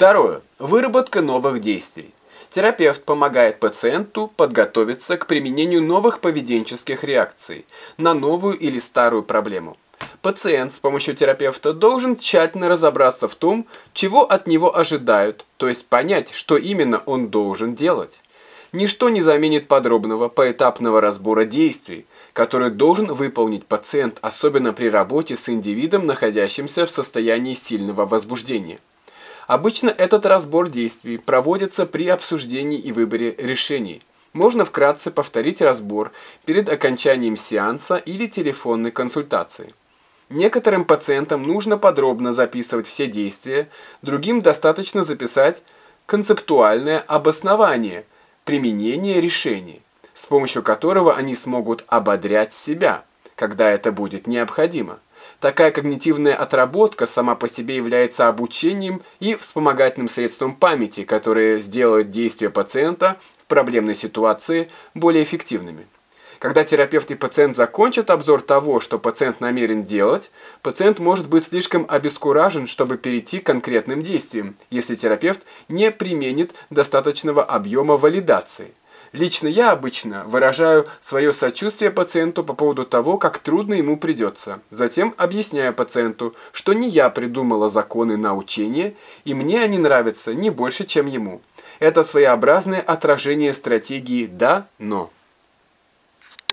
Второе. Выработка новых действий. Терапевт помогает пациенту подготовиться к применению новых поведенческих реакций на новую или старую проблему. Пациент с помощью терапевта должен тщательно разобраться в том, чего от него ожидают, то есть понять, что именно он должен делать. Ничто не заменит подробного поэтапного разбора действий, который должен выполнить пациент, особенно при работе с индивидом, находящимся в состоянии сильного возбуждения. Обычно этот разбор действий проводится при обсуждении и выборе решений. Можно вкратце повторить разбор перед окончанием сеанса или телефонной консультации. Некоторым пациентам нужно подробно записывать все действия, другим достаточно записать концептуальное обоснование применения решений, с помощью которого они смогут ободрять себя, когда это будет необходимо. Такая когнитивная отработка сама по себе является обучением и вспомогательным средством памяти, которое сделает действия пациента в проблемной ситуации более эффективными. Когда терапевт и пациент закончат обзор того, что пациент намерен делать, пациент может быть слишком обескуражен, чтобы перейти к конкретным действиям, если терапевт не применит достаточного объема валидации. Лично я обычно выражаю свое сочувствие пациенту по поводу того, как трудно ему придется. Затем объясняю пациенту, что не я придумала законы научения, и мне они нравятся не больше, чем ему. Это своеобразное отражение стратегии «да-но».